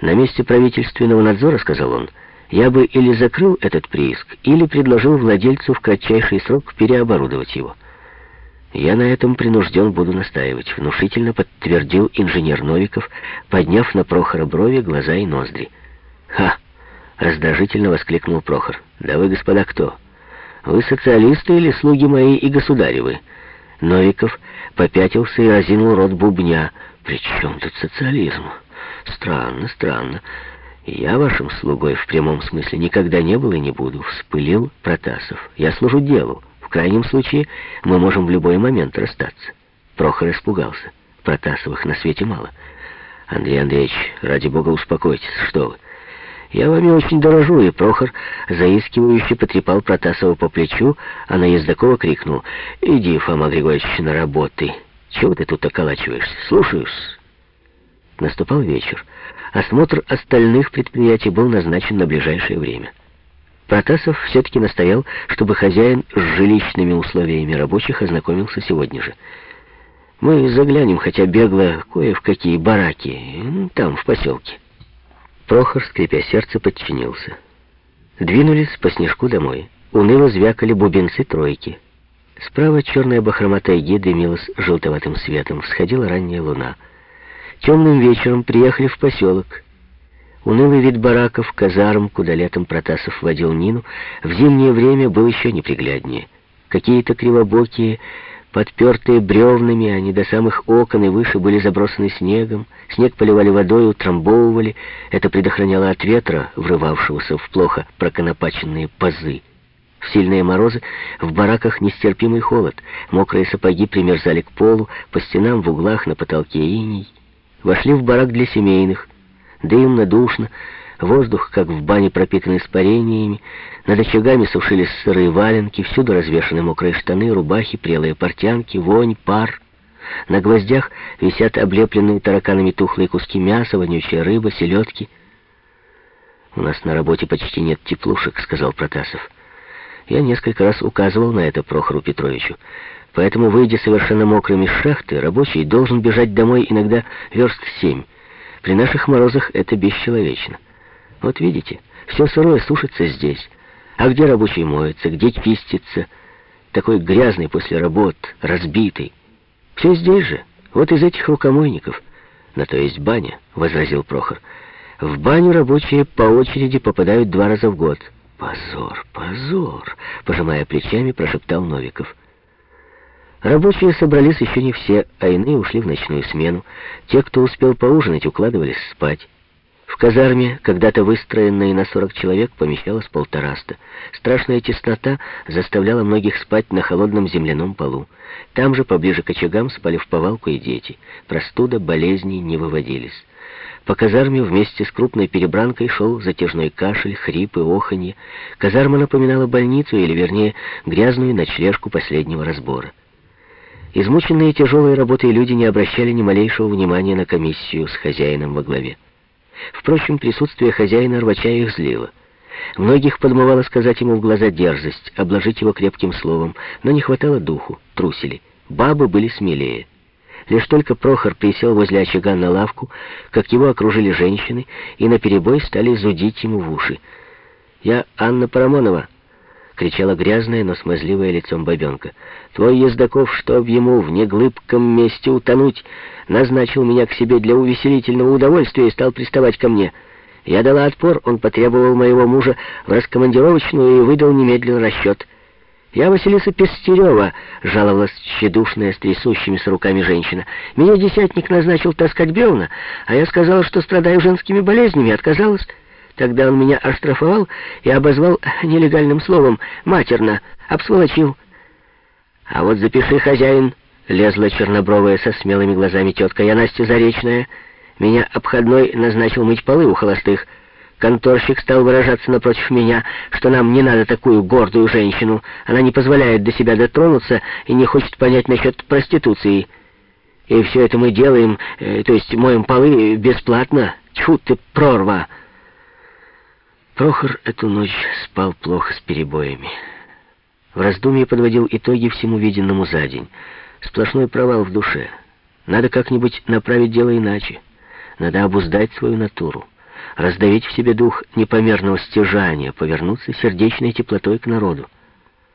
На месте правительственного надзора, сказал он, я бы или закрыл этот прииск, или предложил владельцу в кратчайший срок переоборудовать его. Я на этом принужден буду настаивать, внушительно подтвердил инженер Новиков, подняв на Прохора брови, глаза и ноздри. «Ха!» — раздражительно воскликнул Прохор. «Да вы, господа, кто? Вы социалисты или слуги мои и государевы?» Новиков попятился и разинул рот бубня. «При чем тут социализм? Странно, странно. Я вашим слугой в прямом смысле никогда не был и не буду», — вспылил Протасов. «Я служу делу. В крайнем случае мы можем в любой момент расстаться». Прохор испугался. Протасовых на свете мало. «Андрей Андреевич, ради бога, успокойтесь. Что вы?» Я вами очень дорожу, и Прохор заискивающе потрепал Протасова по плечу, а на Ездакова крикнул, «Иди, Фома Григорьевич, на работы. Чего ты тут околачиваешься? Слушаюсь». Наступал вечер. Осмотр остальных предприятий был назначен на ближайшее время. Протасов все-таки настоял, чтобы хозяин с жилищными условиями рабочих ознакомился сегодня же. «Мы заглянем хотя бегло кое в какие бараки, там, в поселке». Прохор, скрипя сердце, подчинился. Двинулись по снежку домой. Уныло звякали бубенцы тройки. Справа черная бахрома тайги дымилась желтоватым светом. Всходила ранняя луна. Темным вечером приехали в поселок. Унылый вид бараков, казарм, куда летом Протасов водил Нину, в зимнее время был еще непригляднее. Какие-то кривобокие, Подпертые бревнами, они до самых окон и выше были забросаны снегом. Снег поливали водой, утрамбовывали. Это предохраняло от ветра, врывавшегося в плохо проконопаченные пазы. В сильные морозы в бараках нестерпимый холод. Мокрые сапоги примерзали к полу, по стенам, в углах, на потолке иней. Вошли в барак для семейных. Дымно, душно, Воздух, как в бане, пропитан испарениями. Над очагами сушились сырые валенки, всюду развешаны мокрые штаны, рубахи, прелые портянки, вонь, пар. На гвоздях висят облепленные тараканами тухлые куски мяса, вонючая рыба, селедки. «У нас на работе почти нет теплушек», — сказал Протасов. Я несколько раз указывал на это Прохору Петровичу. Поэтому, выйдя совершенно мокрым из шахты, рабочий должен бежать домой иногда верст семь. При наших морозах это бесчеловечно. Вот видите, все сырое сушится здесь. А где рабочий моется, где чистится? Такой грязный после работ, разбитый. Все здесь же, вот из этих рукомойников. На то есть баня, — возразил Прохор. В баню рабочие по очереди попадают два раза в год. Позор, позор, пожимая плечами, прошептал Новиков. Рабочие собрались еще не все, а иные ушли в ночную смену. Те, кто успел поужинать, укладывались спать. Казарме, когда-то выстроенной на 40 человек, помещалось полтораста. Страшная теснота заставляла многих спать на холодном земляном полу. Там же, поближе к очагам, спали в повалку и дети. Простуда, болезни не выводились. По казарме вместе с крупной перебранкой шел затяжной кашель, хрипы, оханье. Казарма напоминала больницу, или, вернее, грязную ночлежку последнего разбора. Измученные тяжелой работой люди не обращали ни малейшего внимания на комиссию с хозяином во главе. Впрочем, присутствие хозяина рвача их злило. Многих подмывало сказать ему в глаза дерзость, обложить его крепким словом, но не хватало духу, трусили. Бабы были смелее. Лишь только Прохор присел возле очага на лавку, как его окружили женщины, и наперебой стали зудить ему в уши. «Я Анна Парамонова», — кричала грязное, но смазливое лицом бабенка. «Твой Ездаков, чтоб ему в неглыбком месте утонуть, назначил меня к себе для увеселительного удовольствия и стал приставать ко мне. Я дала отпор, он потребовал моего мужа в раскомандировочную и выдал немедленно расчет. «Я Василиса Пестерева», — жаловалась тщедушная с трясущимися руками женщина. «Меня десятник назначил таскать бревна, а я сказала, что страдаю женскими болезнями, отказалась». Тогда он меня оштрафовал и обозвал нелегальным словом «матерно», обсволочил. «А вот запиши, хозяин», Лезла чернобровая со смелыми глазами тетка. Я Настя Заречная. Меня обходной назначил мыть полы у холостых. Конторщик стал выражаться напротив меня, что нам не надо такую гордую женщину. Она не позволяет до себя дотронуться и не хочет понять насчет проституции. И все это мы делаем, э, то есть моем полы бесплатно. Тьфу ты, прорва!» Прохор эту ночь спал плохо с перебоями. В раздумье подводил итоги всему виденному за день. Сплошной провал в душе. Надо как-нибудь направить дело иначе. Надо обуздать свою натуру. раздавить в себе дух непомерного стяжания, повернуться сердечной теплотой к народу.